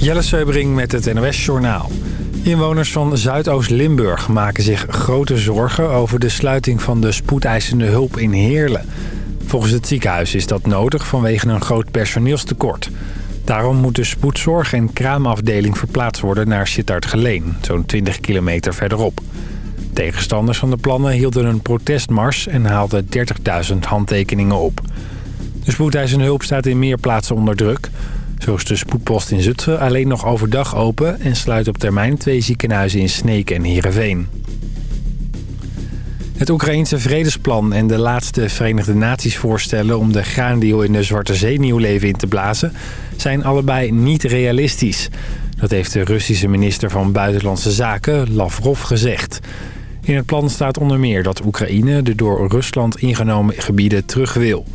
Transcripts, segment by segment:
Jelle Seubering met het NOS Journaal. Inwoners van Zuidoost-Limburg maken zich grote zorgen... over de sluiting van de spoedeisende hulp in Heerlen. Volgens het ziekenhuis is dat nodig vanwege een groot personeelstekort. Daarom moet de spoedzorg- en kraamafdeling verplaatst worden naar Sittard-Geleen... zo'n 20 kilometer verderop. Tegenstanders van de plannen hielden een protestmars... en haalden 30.000 handtekeningen op. De spoedeisende hulp staat in meer plaatsen onder druk... Zo is de spoedpost in Zutphen alleen nog overdag open... en sluit op termijn twee ziekenhuizen in Sneek en Heerenveen. Het Oekraïense vredesplan en de laatste Verenigde Naties voorstellen... om de graandeal in de Zwarte Zee nieuw leven in te blazen... zijn allebei niet realistisch. Dat heeft de Russische minister van Buitenlandse Zaken, Lavrov, gezegd. In het plan staat onder meer dat Oekraïne de door Rusland ingenomen gebieden terug wil...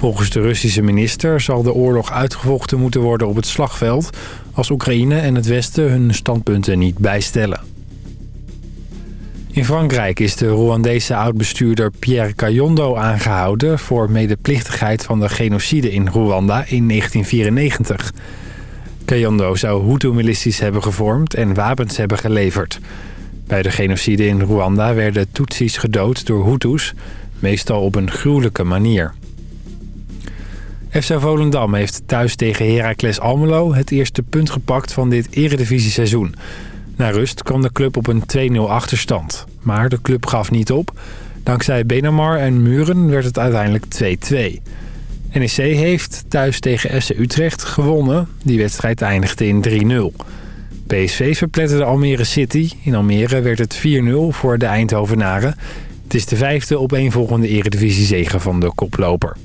Volgens de Russische minister zal de oorlog uitgevochten moeten worden op het slagveld... als Oekraïne en het Westen hun standpunten niet bijstellen. In Frankrijk is de Rwandese oud-bestuurder Pierre Kayondo aangehouden... voor medeplichtigheid van de genocide in Rwanda in 1994. Kayondo zou Hutu-milities hebben gevormd en wapens hebben geleverd. Bij de genocide in Rwanda werden Tutsis gedood door Hutus... meestal op een gruwelijke manier. FC Volendam heeft thuis tegen Heracles Almelo het eerste punt gepakt van dit eredivisie-seizoen. Na rust kwam de club op een 2-0 achterstand. Maar de club gaf niet op. Dankzij Benamar en Muren werd het uiteindelijk 2-2. NEC heeft thuis tegen FC Utrecht gewonnen. Die wedstrijd eindigde in 3-0. PSV verpletterde Almere City. In Almere werd het 4-0 voor de Eindhovenaren. Het is de vijfde opeenvolgende eredivisie-zege van de koploper.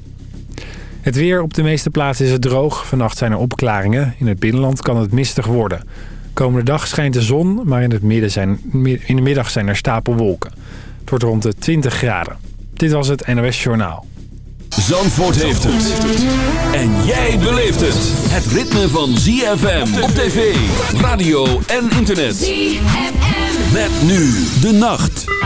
Het weer op de meeste plaatsen is het droog. Vannacht zijn er opklaringen. In het binnenland kan het mistig worden. Komende dag schijnt de zon, maar in, het midden zijn, in de middag zijn er stapelwolken. Het wordt rond de 20 graden. Dit was het NOS Journaal. Zandvoort heeft het. En jij beleeft het. Het ritme van ZFM op tv, radio en internet. ZFM. Met nu de nacht.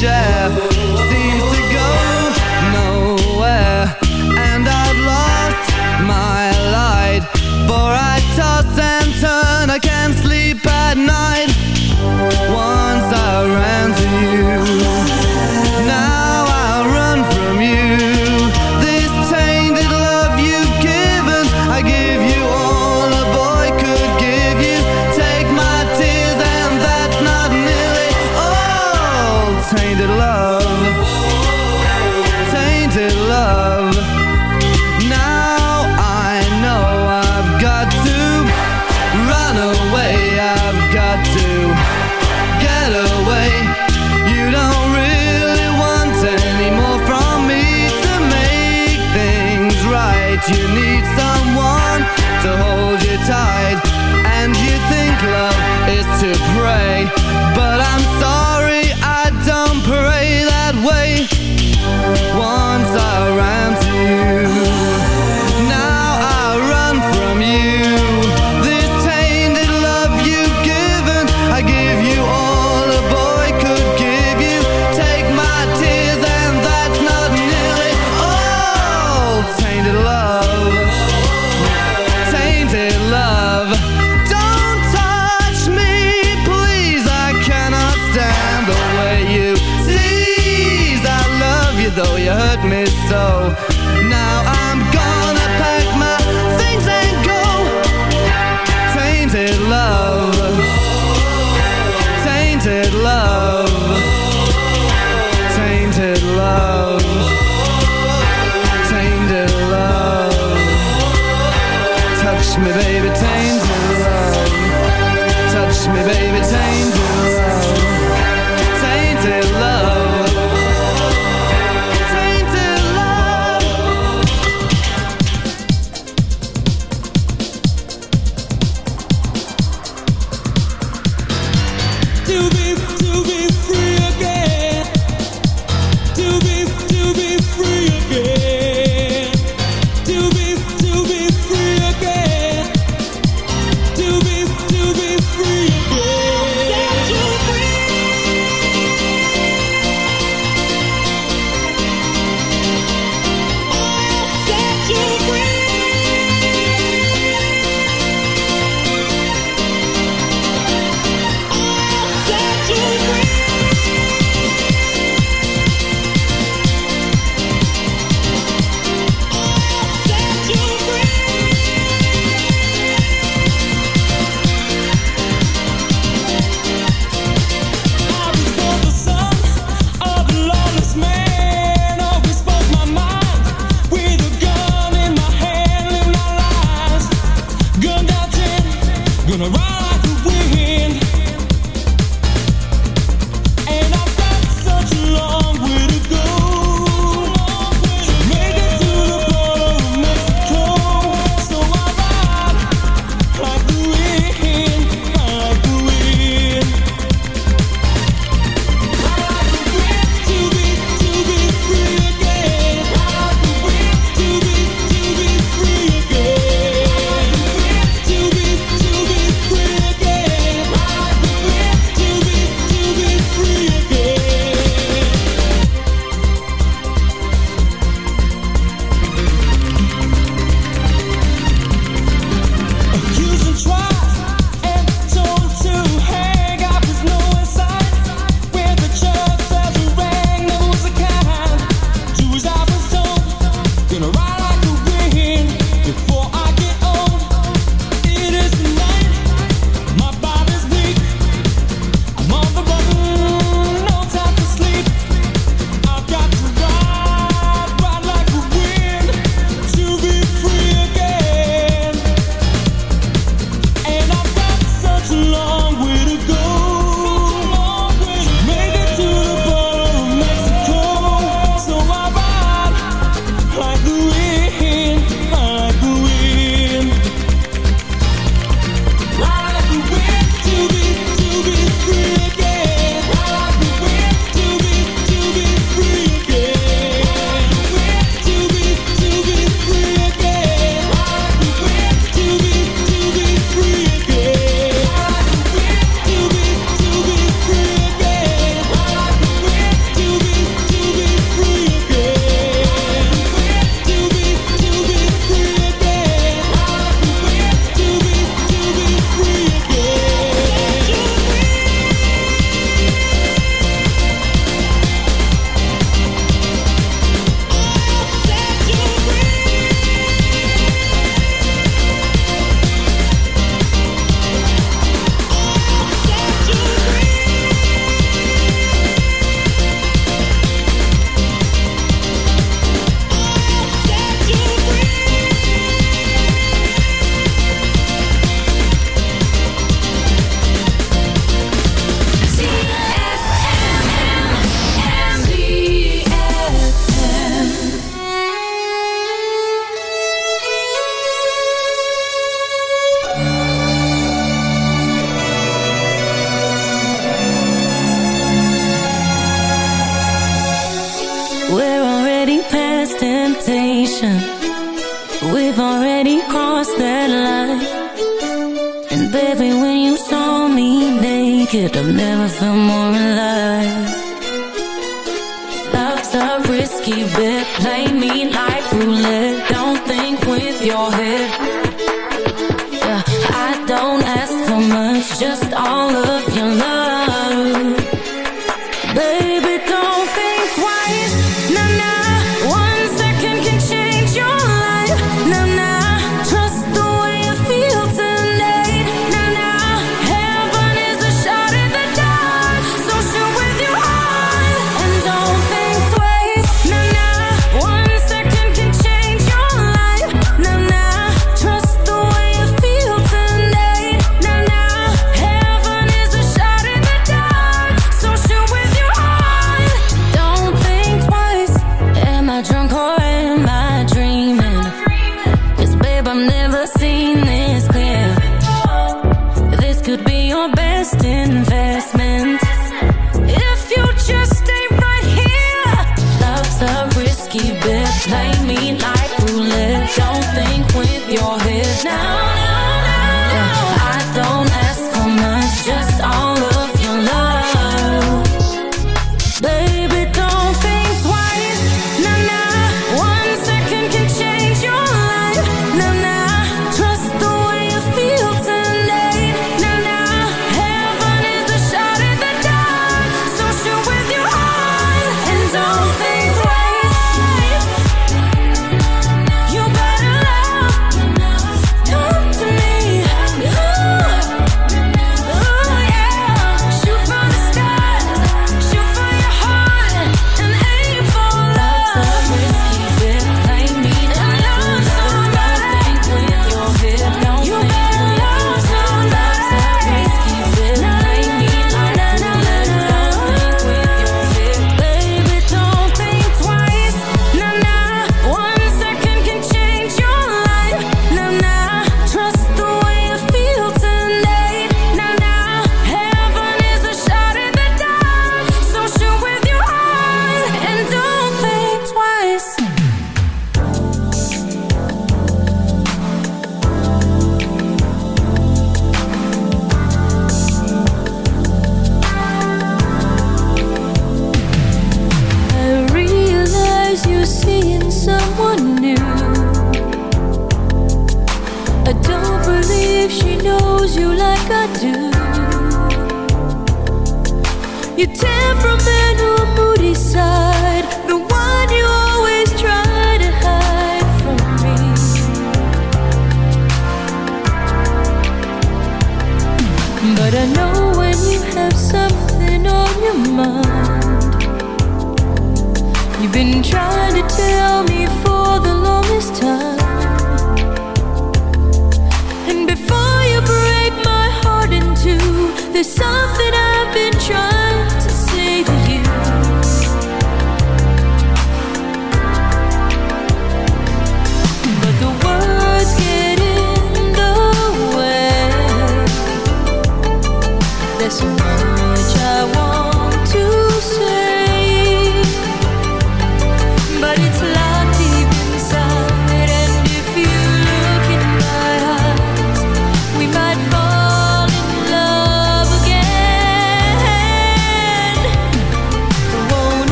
share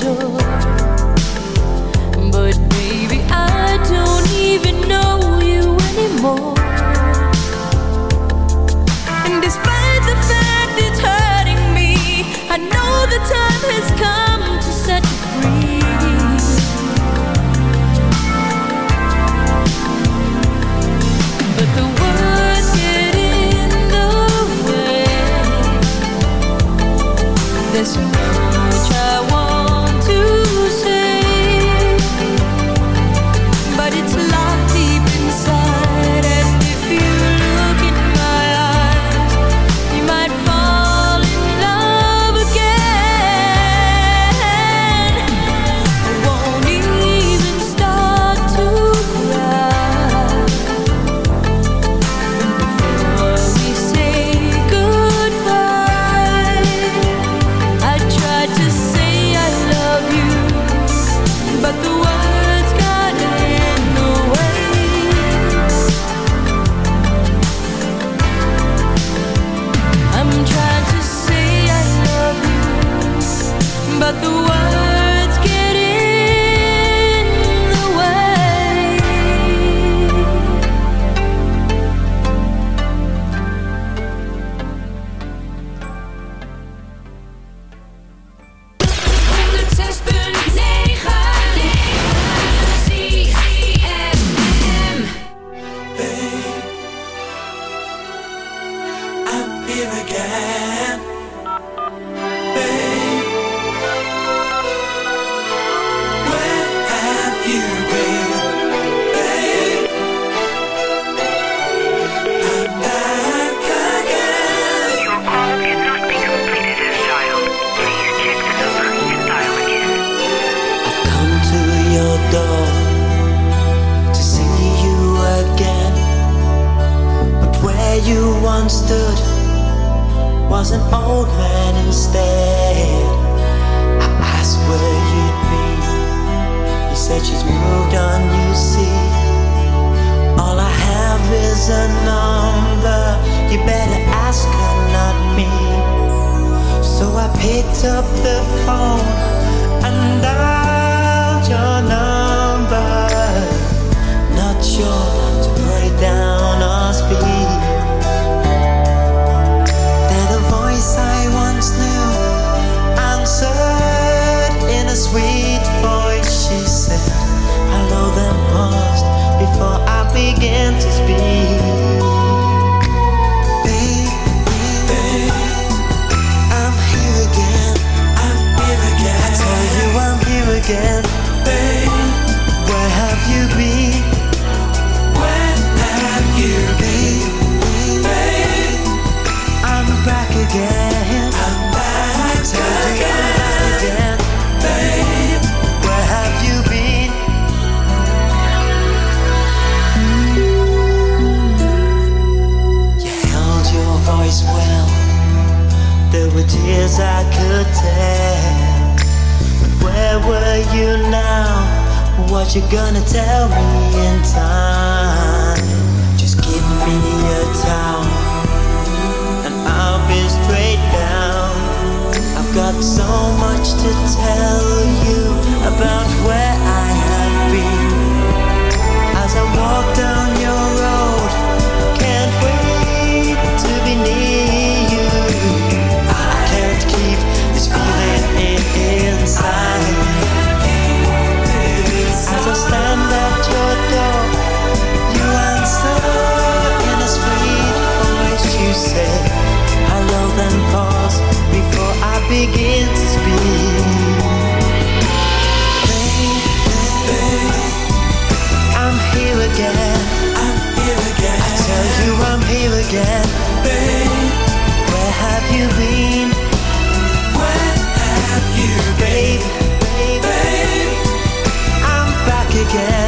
door. to tell you about where I have been as I walk down your road. Can't wait to be near you. I can't keep this feeling inside. As I stand at your door, you answer in a sweet voice. You say hello, then pause before I begin to speak. you again, babe. Where have you been? Where have you been, babe? babe? babe. I'm back again.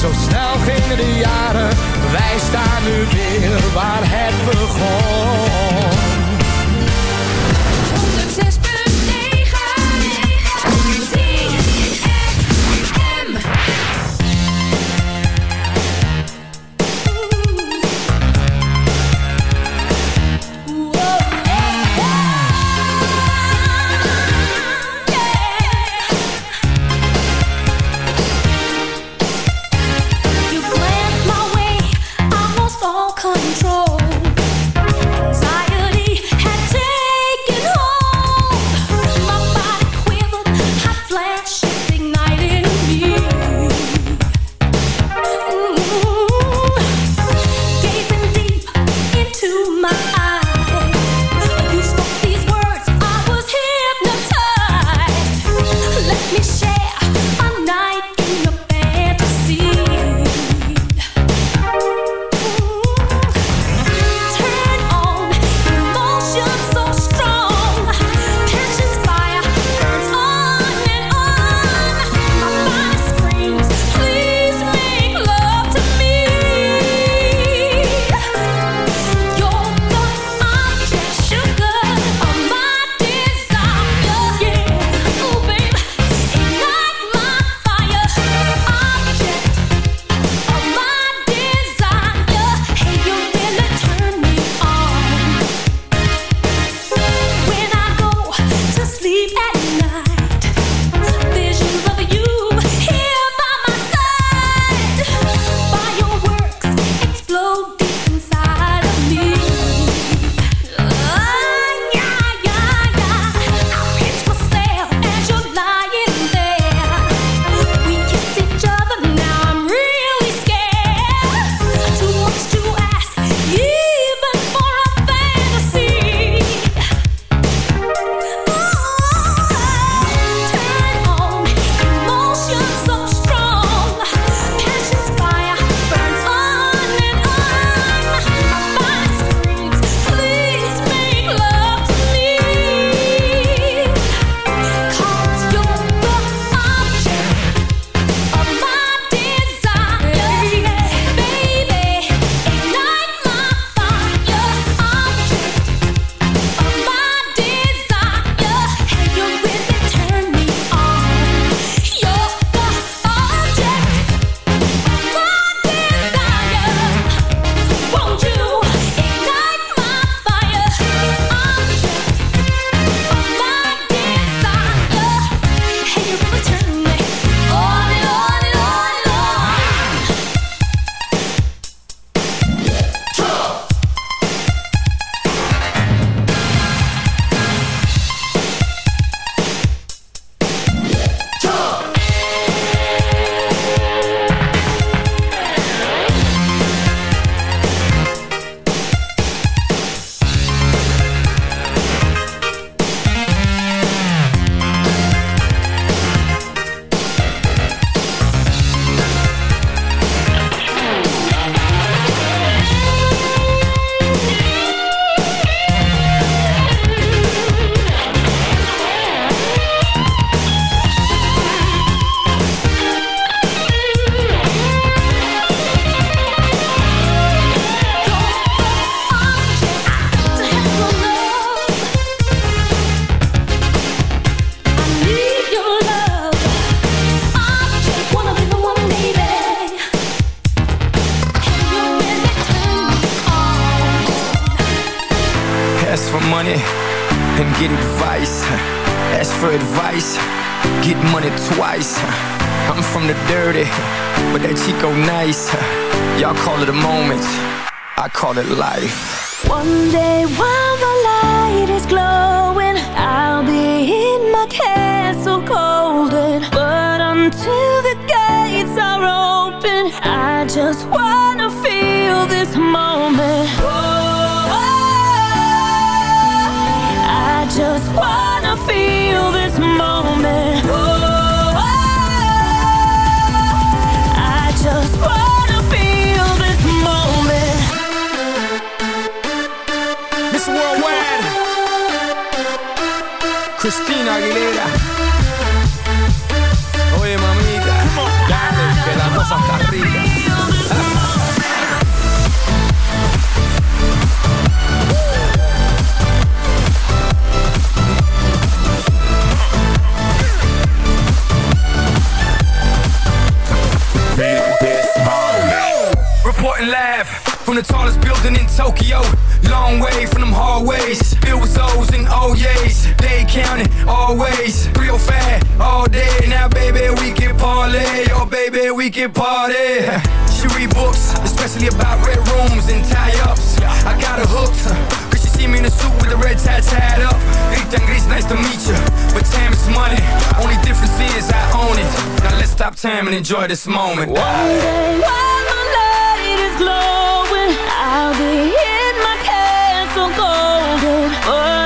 zo snel gingen de jaren. Wij staan nu weer waar Y'all call it a moment, I call it life. One day while the light is glowing, I'll be in my castle golden. But until the gates are open, I just wanna feel this moment. From the tallest building in Tokyo. Long way from them hallways. Filled with O's and oh O's. They counting always. 305 all day. Now, baby, we can parlay. Oh, baby, we can party. She read books, especially about red rooms and tie ups. I got her hooked. Cause she see me in a suit with a red tie tied up. Rita Gris, nice to meet you. But time is money. Only difference is I own it. Now let's stop time and enjoy this moment. One day while the light is glowing, in my castle golden. But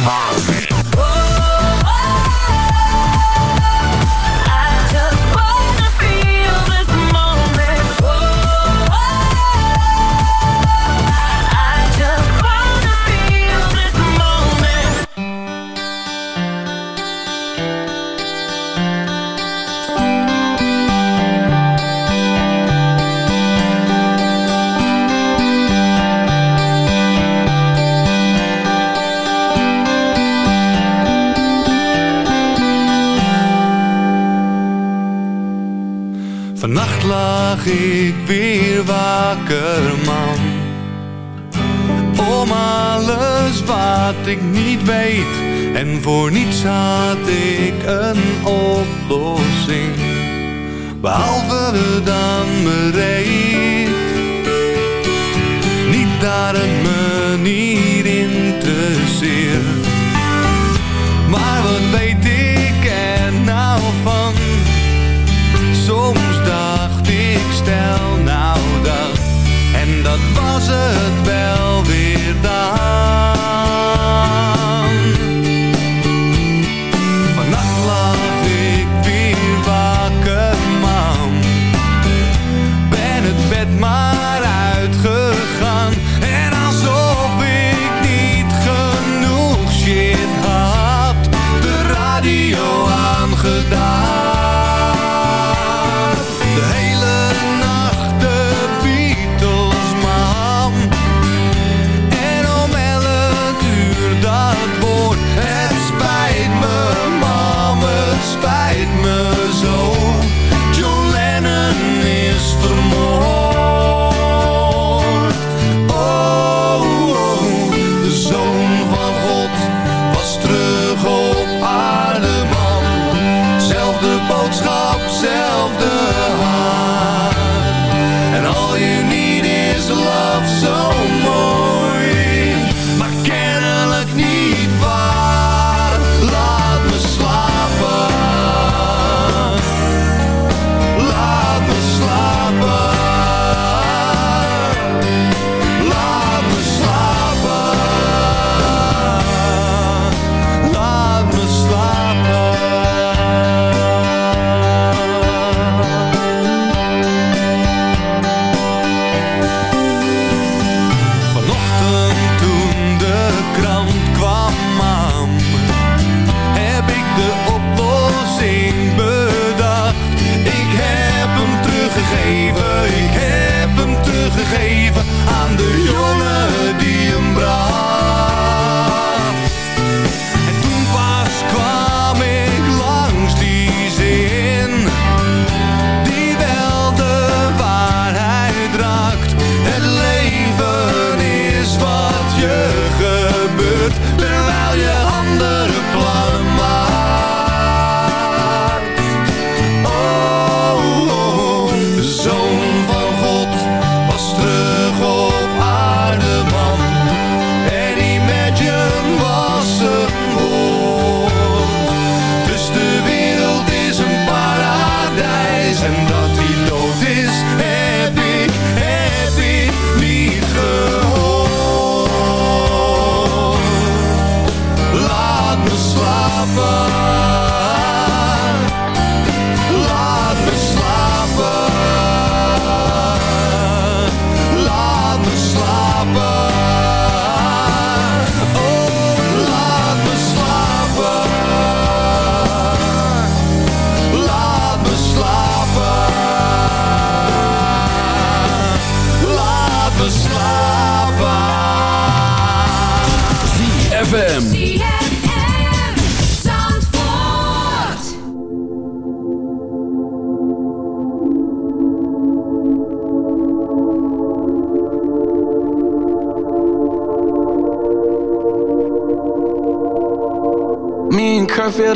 I En voor niets had ik een oplossing. Behalve dan bereid. Niet daar een manier interesseert. Maar wat weet ik er nou van? Soms dacht ik stel nou dat En dat was het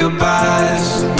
goodbyes.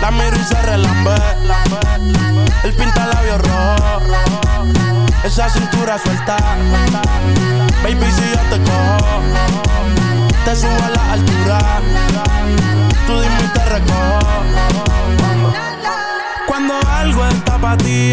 La miro y se relambe. El pinta labios rojo. Esa cintura suelta. Baby, si yo te cojo, te subo a la altura. Tú dime y te recojo. Cuando algo está para ti